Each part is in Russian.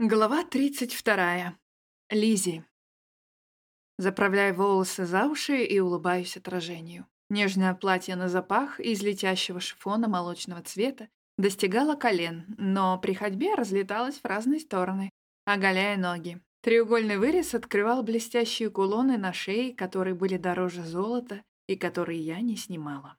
Глава 32. Лизи. Заправляю волосы за уши и улыбаюсь отражению. Нежное платье на запах из летящего шифона молочного цвета достигало колен, но при ходьбе разлеталось в разные стороны, оголяя ноги. Треугольный вырез открывал блестящие кулоны на шее, которые были дороже золота и которые я не снимала.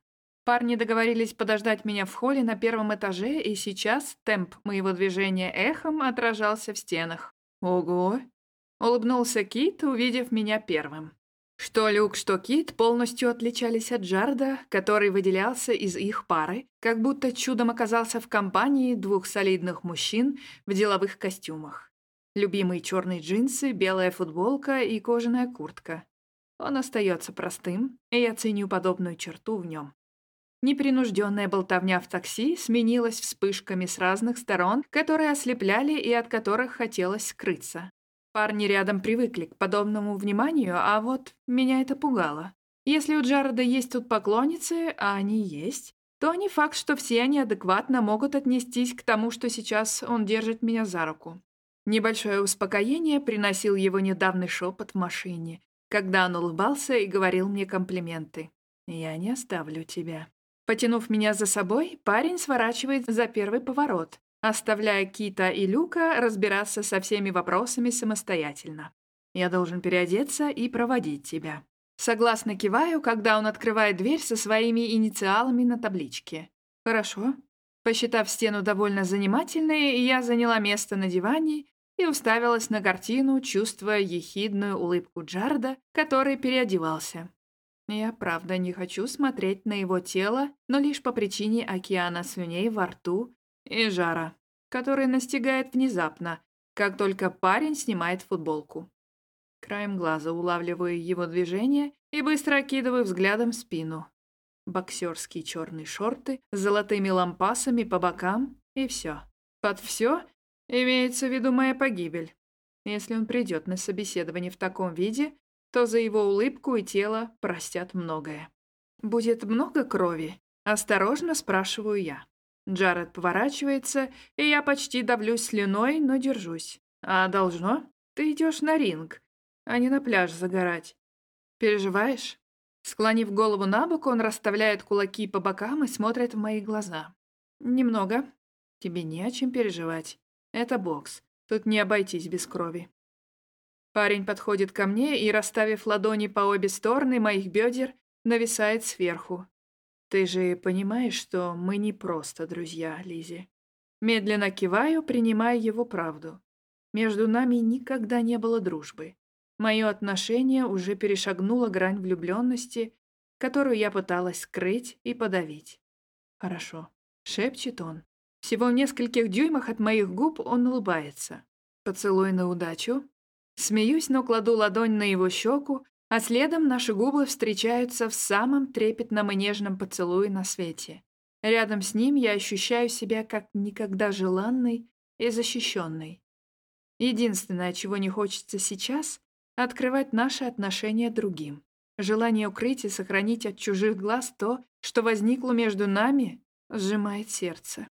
Парни договорились подождать меня в холле на первом этаже, и сейчас темп моего движения эхом отражался в стенах. «Ого!» — улыбнулся Кит, увидев меня первым. Что Люк, что Кит полностью отличались от Джарда, который выделялся из их пары, как будто чудом оказался в компании двух солидных мужчин в деловых костюмах. Любимые черные джинсы, белая футболка и кожаная куртка. Он остается простым, и я ценю подобную черту в нем. Непринужденная болтовня в такси сменилась вспышками с разных сторон, которые ослепляли и от которых хотелось скрыться. Парни рядом привыкли к подобному вниманию, а вот меня это пугало. Если у Джареда есть тут поклонницы, а они есть, то не факт, что все они адекватно могут отнестись к тому, что сейчас он держит меня за руку. Небольшое успокоение приносил его недавний шепот в машине, когда он улыбался и говорил мне комплименты. «Я не оставлю тебя». Потянув меня за собой, парень сворачивает за первый поворот, оставляя Кита и Люка разбираться со всеми вопросами самостоятельно. Я должен переодеться и проводить тебя. Согласно киваю, когда он открывает дверь со своими инициалами на табличке. Хорошо. Посчитав стену довольно занимательной, я заняла место на диване и уставилась на картину, чувствуя ехидную улыбку Джарда, который переодевался. Я правда не хочу смотреть на его тело, но лишь по причине океана слюней во рту и жара, который настигает внезапно, как только парень снимает футболку. Краем глаза улавливаю его движение и быстро окидываю взглядом спину. Боксерские черные шорты с золотыми лампасами по бокам и все. Под все имеется в виду моя погибель. Если он придет на собеседование в таком виде, то за его улыбку и тело простят многое. «Будет много крови?» — осторожно спрашиваю я. Джаред поворачивается, и я почти давлюсь слюной, но держусь. «А должно? Ты идешь на ринг, а не на пляж загорать. Переживаешь?» Склонив голову на бок, он расставляет кулаки по бокам и смотрит в мои глаза. «Немного. Тебе не о чем переживать. Это бокс. Тут не обойтись без крови. Парень подходит ко мне и, расставив ладони по обе стороны моих бедер, нависает сверху. Ты же понимаешь, что мы не просто друзья, Лизи. Медленно киваю, принимая его правду. Между нами никогда не было дружбы. Мое отношение уже перешагнуло грань влюбленности, которую я пыталась скрыть и подавить. «Хорошо», — шепчет он. Всего в нескольких дюймах от моих губ он улыбается. «Поцелуй на удачу», Смеюсь, но кладу ладонь на его щеку, а следом наши губы встречаются в самом трепетном и нежном поцелуе на свете. Рядом с ним я ощущаю себя как никогда желанной и защищенной. Единственное, чего не хочется сейчас — открывать наши отношения другим. Желание укрыть и сохранить от чужих глаз то, что возникло между нами, сжимает сердце.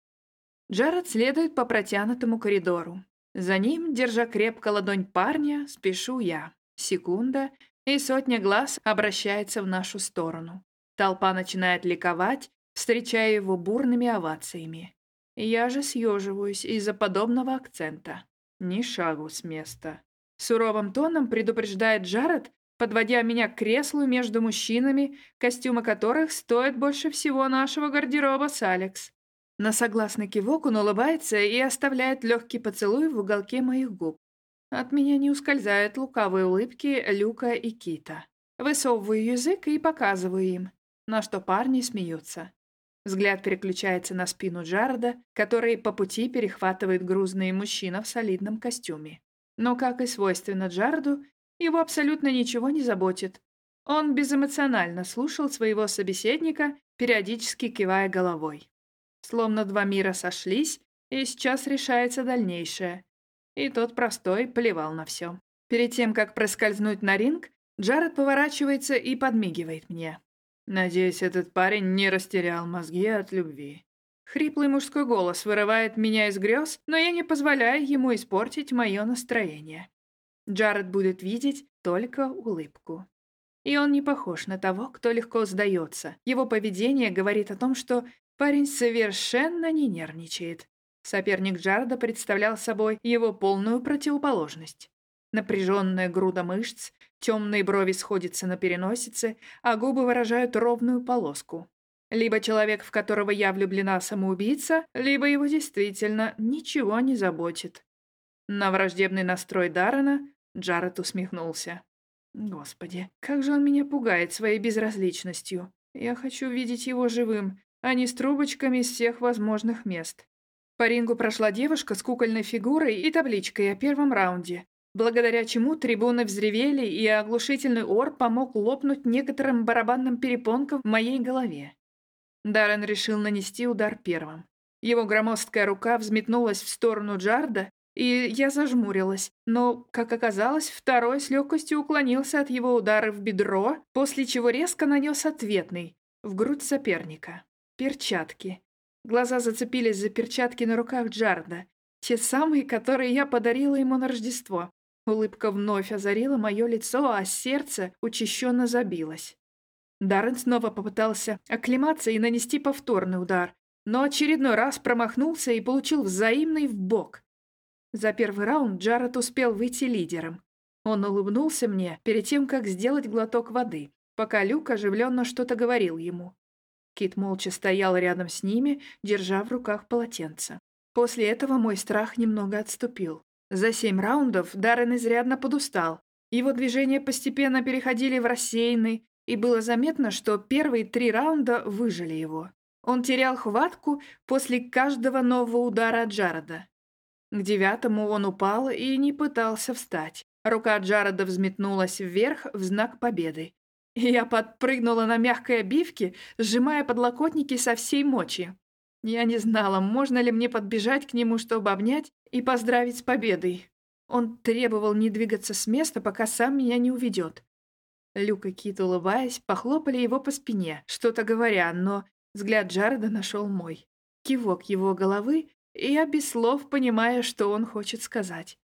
Джаред следует по протянутому коридору. За ним, держа крепко ладонь парня, спешу я. Секунда, и сотня глаз обращается в нашу сторону. Толпа начинает ликовать, встречая его бурными овациями. Я же съеживаюсь из-за подобного акцента. Ни шагу с места. Суровым тоном предупреждает Джаред, подводя меня к креслу между мужчинами, костюмы которых стоят больше всего нашего гардероба с Алекс. На согласный кивок он улыбается и оставляет легкий поцелуй в уголке моих губ. От меня не ускользают лукавые улыбки Люка и Кита. Высовываю язык и показываю им, на что парни смеются. Взгляд переключается на спину Джареда, который по пути перехватывает грузный мужчина в солидном костюме. Но, как и свойственно Джареду, его абсолютно ничего не заботит. Он безэмоционально слушал своего собеседника, периодически кивая головой. Словно два мира сошлись, и сейчас решается дальнейшее. И тот простой плевал на все. Перед тем, как проскользнуть на ринг, Джаред поворачивается и подмигивает мне. Надеюсь, этот парень не растерял мозги от любви. Хриплый мужской голос вырывает меня из грез, но я не позволяю ему испортить мое настроение. Джаред будет видеть только улыбку. И он не похож на того, кто легко сдается. Его поведение говорит о том, что парень совершенно не нервничает. Соперник Джареда представлял собой его полную противоположность. Напряженная груда мышц, темные брови сходятся на переносице, а губы выражают ровную полоску. Либо человек, в которого я влюблена, самоубийца, либо его действительно ничего не заботит. На враждебный настрой Даррена Джаред усмехнулся. Господи, как же он меня пугает своей безразличностью. Я хочу видеть его живым, а не с трубочками из всех возможных мест. По рингу прошла девушка с кукольной фигурой и табличкой о первом раунде, благодаря чему трибуны взревели, и оглушительный ор помог лопнуть некоторым барабанным перепонкам в моей голове. Даррен решил нанести удар первым. Его громоздкая рука взметнулась в сторону Джарда, и я зажмурилась, но, как оказалось, второй с легкостью уклонился от его удара в бедро, после чего резко нанес ответный, в грудь соперника. Перчатки. Глаза зацепились за перчатки на руках Джарда, те самые, которые я подарила ему на Рождество. Улыбка вновь озарила мое лицо, а сердце учащенно забилось. Даррен снова попытался оклематься и нанести повторный удар, но очередной раз промахнулся и получил взаимный в бок. За первый раунд Джаред успел выйти лидером. Он улыбнулся мне перед тем, как сделать глоток воды, пока Люк оживленно что-то говорил ему. Кит молча стоял рядом с ними, держа в руках полотенце. После этого мой страх немного отступил. За семь раундов Даррен изрядно подустал. Его движения постепенно переходили в рассеянный, и было заметно, что первые три раунда выжили его. Он терял хватку после каждого нового удара Джареда. К девятому он упал и не пытался встать. Рука Джареда взметнулась вверх в знак победы. Я подпрыгнула на мягкой обивке, сжимая подлокотники со всей мочи. Я не знала, можно ли мне подбежать к нему, чтобы обнять и поздравить с победой. Он требовал не двигаться с места, пока сам меня не уведет. Люк и Кит, улыбаясь, похлопали его по спине, что-то говоря, но взгляд Джареда нашел мой. Кивок его головы, и я без слов понимаю, что он хочет сказать.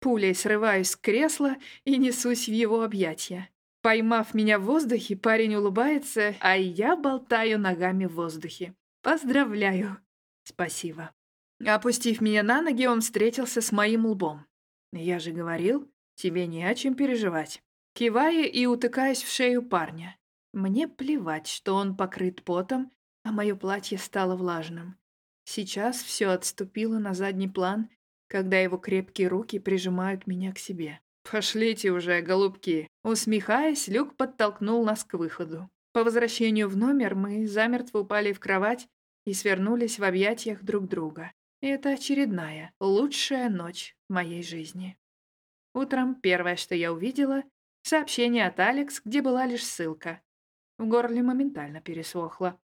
Пулей срываюсь с кресла и несусь в его объятия. Поймав меня в воздухе, парень улыбается, а я болтаю ногами в воздухе. Поздравляю. Спасибо. Опустив меня на ноги, он встретился с моим лбом. Я же говорил, тебе не о чем переживать. Кивая и утыкаясь в шею парня. Мне плевать, что он покрыт потом, а мое платье стало влажным. Сейчас все отступило на задний план, когда его крепкие руки прижимают меня к себе. «Пошлите уже, голубки!» Усмехаясь, Люк подтолкнул нас к выходу. По возвращению в номер мы замертво упали в кровать и свернулись в объятиях друг друга. И это очередная, лучшая ночь в моей жизни. Утром первое, что я увидела, сообщение от Алекс, где была лишь ссылка. В горле моментально пересохло.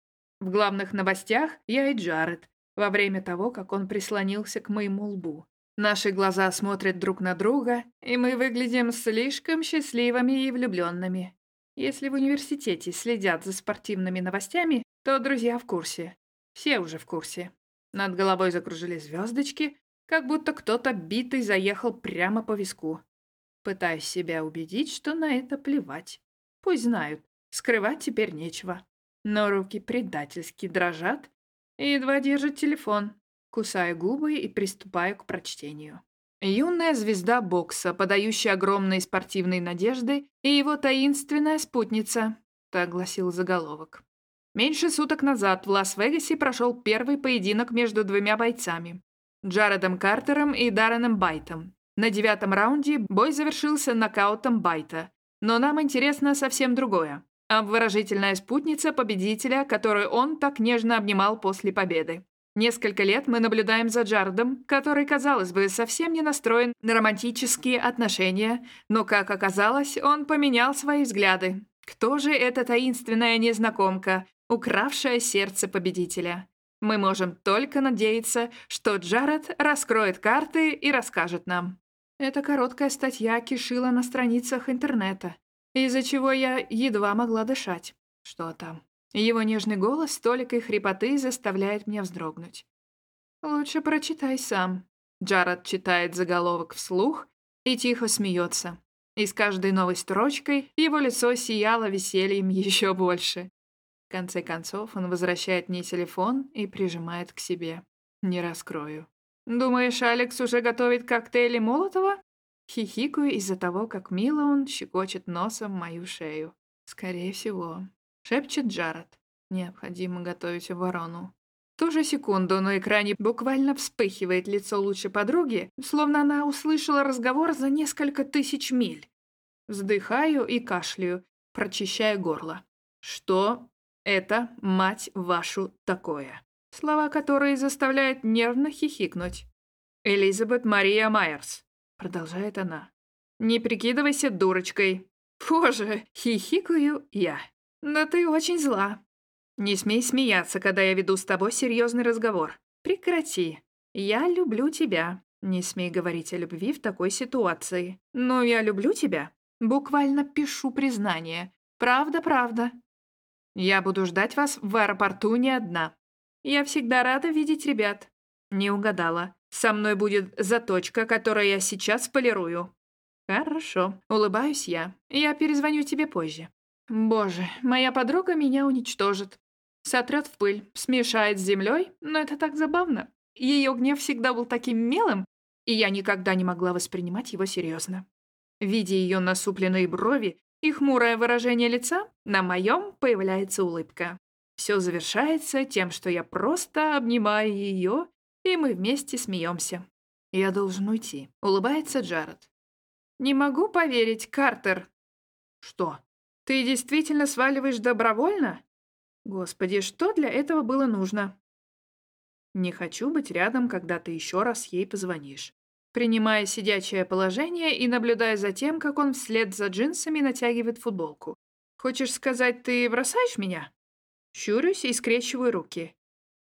В главных новостях я и Джаред, во время того, как он прислонился к моему лбу. Наши глаза смотрят друг на друга, и мы выглядим слишком счастливыми и влюбленными. Если в университете следят за спортивными новостями, то друзья в курсе. Все уже в курсе. Над головой закружили звездочки, как будто кто-то битый заехал прямо по виску. Пытаюсь себя убедить, что на это плевать. Пусть знают, скрывать теперь нечего. Но руки предательски дрожат, и едва держит телефон. Кусаю губы и приступаю к прочтению. Юная звезда бокса, подающая огромные спортивные надежды, и его таинственная спутница, так гласил заголовок. Меньше суток назад в Лас-Вегасе прошел первый поединок между двумя бойцами – Джаредом Картером и Дарреном Байтом. На девятом раунде бой завершился нокаутом Байта, но нам интересно совсем другое. Обворожительная спутница победителя, которую он так нежно обнимал после победы. Несколько лет мы наблюдаем за Джардом, который, казалось бы, совсем не настроен на романтические отношения, но, как оказалось, он поменял свои взгляды. Кто же эта таинственная незнакомка, укравшая сердце победителя? Мы можем только надеяться, что Джаред раскроет карты и расскажет нам. Эта короткая статья кишила на страницах интернета из-за чего я едва могла дышать. Что там? Его нежный голос с толикой хрипоты заставляет меня вздрогнуть. «Лучше прочитай сам». Джаред читает заголовок вслух и тихо смеется. И с каждой новой строчкой его лицо сияло весельем еще больше. В конце концов он возвращает мне телефон и прижимает к себе. Не раскрою. «Думаешь, Алекс уже готовит коктейли Молотова?» Хихикаю из-за того, как мило он щекочет носом мою шею. «Скорее всего», — шепчет Джаред. «Необходимо готовить ворону». В ту же секунду на экране буквально вспыхивает лицо лучшей подруги, словно она услышала разговор за несколько тысяч миль. Вздыхаю и кашляю, прочищая горло. «Что это, мать вашу, такое?» Слова, которые заставляют нервно хихикнуть. «Элизабет Мария Майерс», — продолжает она. «Не прикидывайся дурочкой». «Боже!» — хихикаю я. «Да ты очень зла». «Не смей смеяться, когда я веду с тобой серьезный разговор. Прекрати. Я люблю тебя. Не смей говорить о любви в такой ситуации. Но я люблю тебя. Буквально пишу признание. Правда, правда. Я буду ждать вас в аэропорту не одна. Я всегда рада видеть ребят. Не угадала. Со мной будет заточка, которую я сейчас полирую. Хорошо. Улыбаюсь я. Я перезвоню тебе позже. Боже, моя подруга меня уничтожит. Сотрет в пыль, смешает с землей, но это так забавно. Ее гнев всегда был таким милым, и я никогда не могла воспринимать его серьезно. Видя ее насупленные брови и хмурое выражение лица, на моем появляется улыбка. Все завершается тем, что я просто обнимаю ее, и мы вместе смеемся. «Я должен уйти», — улыбается Джаред. «Не могу поверить, Картер». «Что? Ты действительно сваливаешь добровольно?» «Господи, что для этого было нужно?» «Не хочу быть рядом, когда ты еще раз ей позвонишь». Принимая сидячее положение и наблюдая за тем, как он вслед за джинсами натягивает футболку. «Хочешь сказать, ты бросаешь меня?» Щурюсь и скрещиваю руки.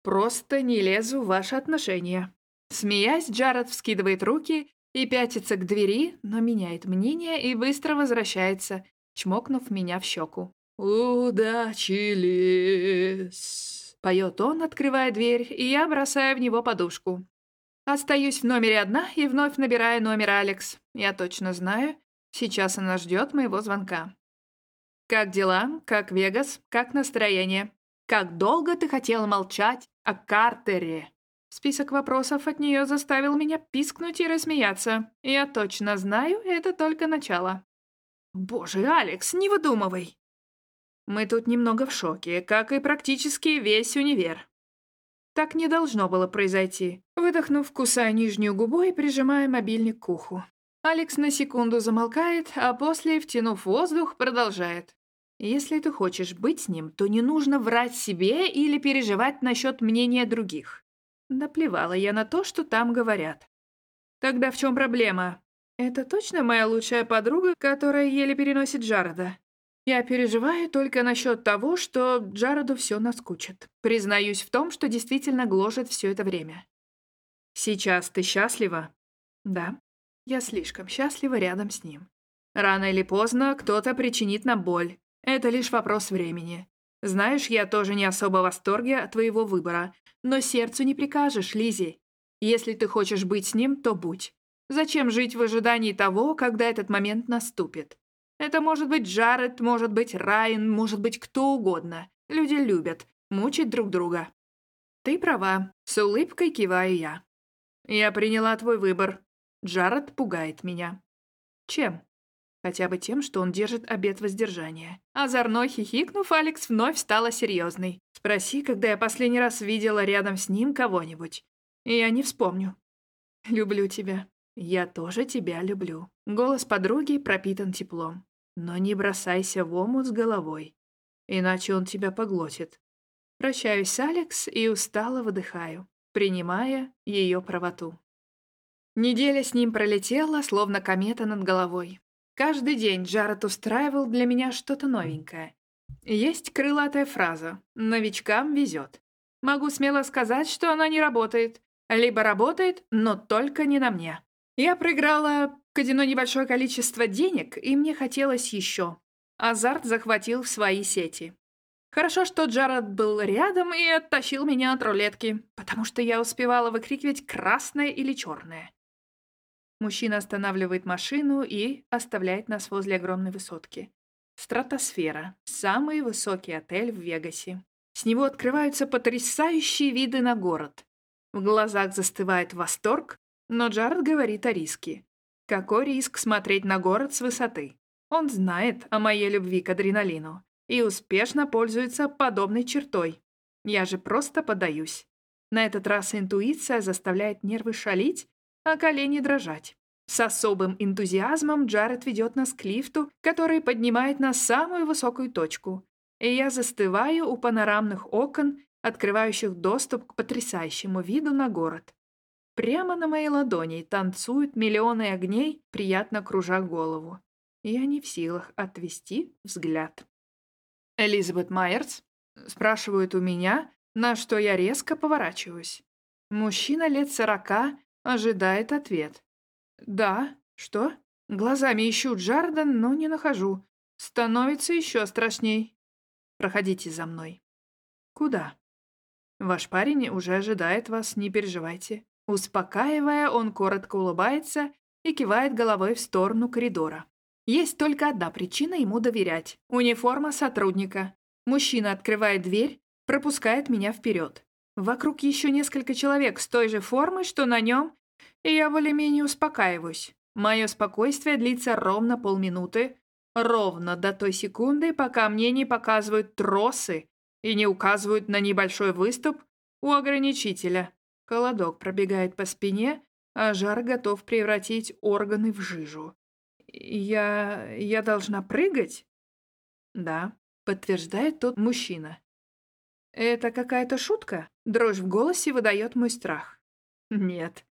Просто не лезу в ваши отношения. Смеясь, Джаред вскидывает руки и пятится к двери, но меняет мнение и быстро возвращается, чмокнув меня в щеку. «Удачи, лес!» Поет он, открывая дверь, и я бросаю в него подушку. Остаюсь в номере одна и вновь набираю номер Алекс. Я точно знаю, сейчас она ждет моего звонка. «Как дела? Как Вегас? Как настроение?» Как долго ты хотела молчать о Картере?» Список вопросов от нее заставил меня пискнуть и рассмеяться. Я точно знаю, это только начало. «Боже, Алекс, не выдумывай!» Мы тут немного в шоке, как и практически весь универ. Так не должно было произойти. Выдохнув, кусая нижнюю губу и прижимая мобильник к уху. Алекс на секунду замолкает, а после, втянув воздух, продолжает. Если ты хочешь быть с ним, то не нужно врать себе или переживать насчет мнения других. Наплевала я на то, что там говорят. Тогда в чем проблема? Это точно моя лучшая подруга, которая еле переносит Джареда? Я переживаю только насчет того, что Джареду все наскучит. Признаюсь в том, что действительно гложет все это время. Сейчас ты счастлива? Да. Я слишком счастлива рядом с ним. Рано или поздно кто-то причинит нам боль. Это лишь вопрос времени. Знаешь, я тоже не особо в восторге от твоего выбора, но сердцу не прикажешь, Лизи. Если ты хочешь быть с ним, то будь. Зачем жить в ожидании того, когда этот момент наступит? Это может быть Джаред, может быть Райан, может быть кто угодно. Люди любят мучить друг друга. Ты права, с улыбкой киваю я. Я приняла твой выбор. Джаред пугает меня. Чем? Хотя бы тем, что он держит обет воздержания. Озорно хихикнув, Алекс вновь стала серьезной. Спроси, когда я последний раз видела рядом с ним кого-нибудь. И я не вспомню. Люблю тебя. Я тоже тебя люблю. Голос подруги пропитан теплом. Но не бросайся в омут с головой. Иначе он тебя поглотит. Прощаюсь с Алекс и устало выдыхаю, принимая ее правоту. Неделя с ним пролетела, словно комета над головой. Каждый день Джаред устраивал для меня что-то новенькое. Есть крылатая фраза «новичкам везет». Могу смело сказать, что она не работает. Либо работает, но только не на мне. Я проиграла казино небольшое количество денег, и мне хотелось еще. Азарт захватил в свои сети. Хорошо, что Джаред был рядом и оттащил меня от рулетки, потому что я успевала выкрикивать «красное» или «черное». Мужчина останавливает машину и оставляет нас возле огромной высотки. Стратосфера — самый высокий отель в Вегасе. С него открываются потрясающие виды на город. В глазах застывает восторг, но Джаред говорит о риске. Какой риск смотреть на город с высоты? Он знает о моей любви к адреналину и успешно пользуется подобной чертой. Я же просто подаюсь. На этот раз интуиция заставляет нервы шалить, а колени дрожать. С особым энтузиазмом Джаред ведет нас к лифту, который поднимает на самую высокую точку, и я застываю у панорамных окон, открывающих доступ к потрясающему виду на город. Прямо на моей ладони танцуют миллионы огней, приятно кружа голову. Я не в силах отвести взгляд. Элизабет Майерс спрашивает у меня, на что я резко поворачиваюсь. Мужчина лет сорока ожидает ответ. «Да, что?» Глазами ищу Джарден, но не нахожу. Становится еще страшней. Проходите за мной. Куда? Ваш парень уже ожидает вас, не переживайте. Успокаивая, он коротко улыбается и кивает головой в сторону коридора. Есть только одна причина ему доверять. Униформа сотрудника. Мужчина открывает дверь, пропускает меня вперед. Вокруг еще несколько человек с той же формой, что на нем, и я более-менее успокаиваюсь. Мое спокойствие длится ровно полминуты, ровно до той секунды, пока мне не показывают тросы и не указывают на небольшой выступ у ограничителя. Холодок пробегает по спине, а жар готов превратить органы в жижу. «Я... я должна прыгать?» «Да», — подтверждает тот мужчина. «Это какая-то шутка?» Дрожь в голосе выдает мой страх. «Нет».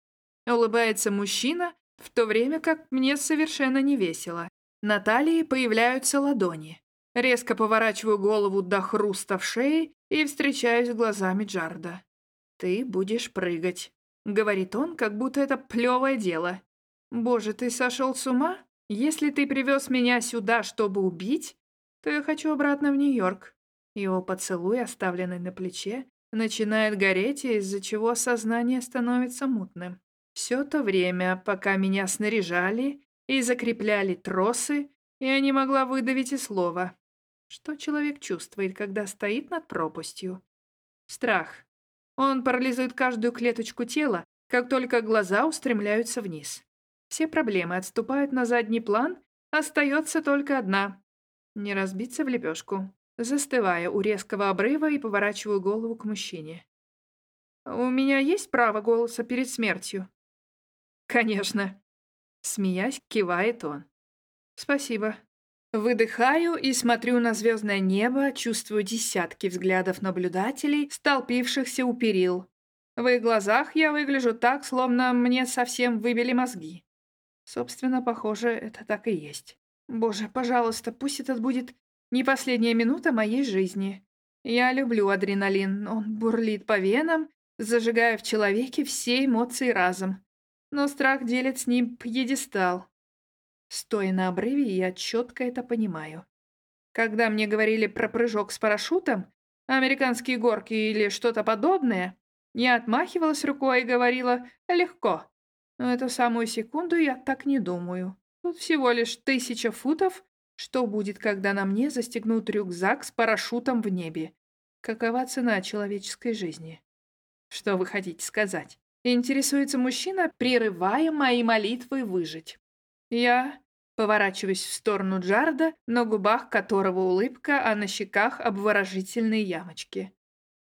Улыбается мужчина, в то время как мне совершенно не весело. На талии появляются ладони. Резко поворачиваю голову до хруста в шее и встречаюсь глазами Джарда. «Ты будешь прыгать», — говорит он, как будто это плевое дело. «Боже, ты сошел с ума? Если ты привез меня сюда, чтобы убить, то я хочу обратно в Нью-Йорк». Его поцелуй, оставленный на плече, начинает гореть, из-за чего сознание становится мутным. Все то время, пока меня снаряжали и закрепляли тросы, я не могла выдавить и слова. Что человек чувствует, когда стоит над пропастью? Страх. Он парализует каждую клеточку тела, как только глаза устремляются вниз. Все проблемы отступают на задний план, остается только одна — не разбиться в лепешку. Застывая у резкого обрыва и поворачиваю голову к мужчине. «У меня есть право голоса перед смертью?» «Конечно», — смеясь, кивает он. «Спасибо». Выдыхаю и смотрю на звездное небо, чувствую десятки взглядов наблюдателей, столпившихся у перил. В их глазах я выгляжу так, словно мне совсем выбили мозги. Собственно, похоже, это так и есть. Боже, пожалуйста, пусть это будет не последняя минута моей жизни. Я люблю адреналин, он бурлит по венам, зажигая в человеке все эмоции разом. Но страх делит с ним пьедестал. Стоя на обрыве, я четко это понимаю. Когда мне говорили про прыжок с парашютом, американские горки или что-то подобное, я отмахивалась рукой и говорила «легко». Но эту самую секунду я так не думаю. Тут всего лишь тысяча футов. Что будет, когда на мне застегнут рюкзак с парашютом в небе? Какова цена человеческой жизни? Что вы хотите сказать? Интересуется мужчина, прерывая мои молитвы выжить. Я поворачиваюсь в сторону Джарда, на губах которого улыбка, а на щеках обворожительные ямочки.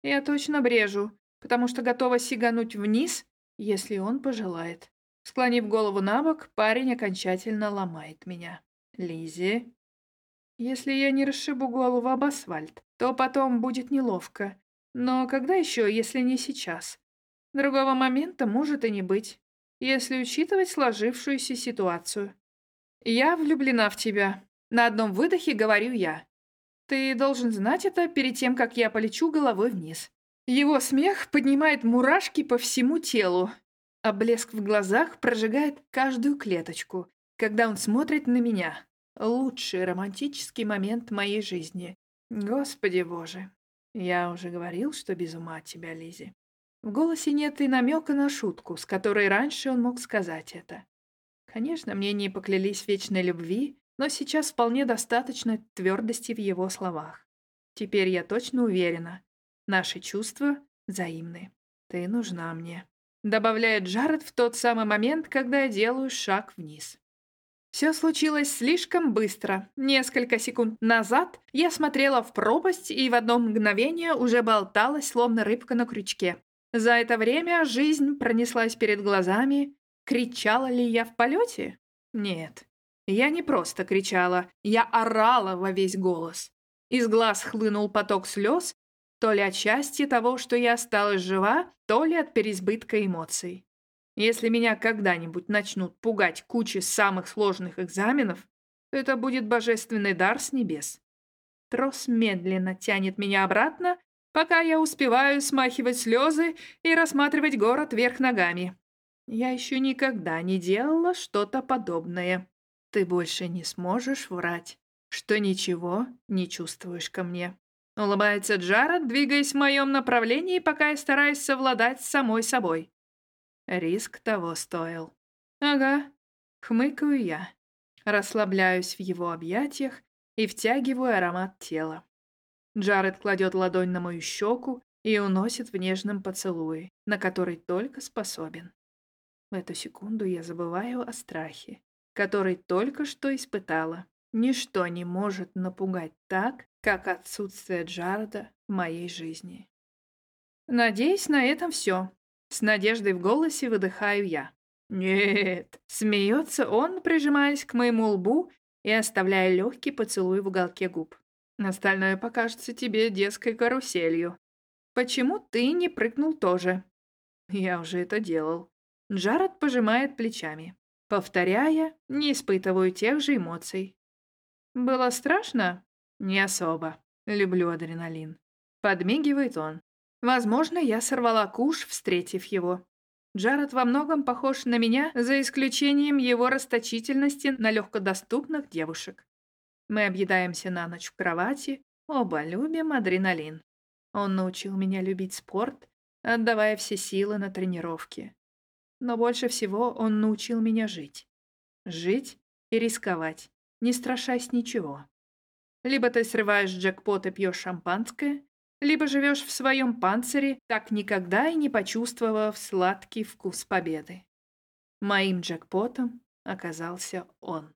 Я точно брежу, потому что готова сигануть вниз, если он пожелает. Склонив голову на бок, парень окончательно ломает меня. Лизи, если я не расшибу голову об асфальт, то потом будет неловко. Но когда еще, если не сейчас? Другого момента может и не быть если учитывать сложившуюся ситуацию. «Я влюблена в тебя», — на одном выдохе говорю я. «Ты должен знать это перед тем, как я полечу головой вниз». Его смех поднимает мурашки по всему телу, а блеск в глазах прожигает каждую клеточку, когда он смотрит на меня. Лучший романтический момент моей жизни. Господи боже, я уже говорил, что без ума от тебя, Лизи. В голосе нет и намека на шутку, с которой раньше он мог сказать это. Конечно, мне не поклялись вечной любви, но сейчас вполне достаточно твердости в его словах. Теперь я точно уверена, наши чувства взаимны. Ты нужна мне. Добавляет Джаред в тот самый момент, когда я делаю шаг вниз. Все случилось слишком быстро. Несколько секунд назад я смотрела в пропасть и в одно мгновение уже болталась, словно рыбка на крючке. За это время жизнь пронеслась перед глазами. Кричала ли я в полете? Нет. Я не просто кричала, я орала во весь голос. Из глаз хлынул поток слез, то ли от счастья того, что я осталась жива, то ли от переизбытка эмоций. Если меня когда-нибудь начнут пугать кучи самых сложных экзаменов, то это будет божественный дар с небес. Трос медленно тянет меня обратно, пока я успеваю смахивать слезы и рассматривать город вверх ногами. Я еще никогда не делала что-то подобное. Ты больше не сможешь врать, что ничего не чувствуешь ко мне. Улыбается Джаред, двигаясь в моем направлении, пока я стараюсь совладать с самой собой. Риск того стоил. Ага, хмыкаю я. Расслабляюсь в его объятиях и втягиваю аромат тела. Джаред кладет ладонь на мою щеку и уносит в нежном поцелуе, на который только способен. В эту секунду я забываю о страхе, который только что испытала. Ничто не может напугать так, как отсутствие Джарда в моей жизни. Надеюсь, на этом все. С надеждой в голосе выдыхаю я. Нет, смеется он, прижимаясь к моему лбу и оставляя легкий поцелуй в уголке губ. Остальное покажется тебе детской каруселью. Почему ты не прыгнул тоже? Я уже это делал. Джаред пожимает плечами. Повторяя, не испытываю тех же эмоций. Было страшно? Не особо. Люблю адреналин. Подмигивает он. Возможно, я сорвала куш, встретив его. Джаред во многом похож на меня, за исключением его расточительности на легкодоступных девушек. Мы объедаемся на ночь в кровати, оба любим адреналин. Он научил меня любить спорт, отдавая все силы на тренировки. Но больше всего он научил меня жить. Жить и рисковать, не страшась ничего. Либо ты срываешь джекпот и пьешь шампанское, либо живешь в своем панцире, так никогда и не почувствовав сладкий вкус победы. Моим джекпотом оказался он.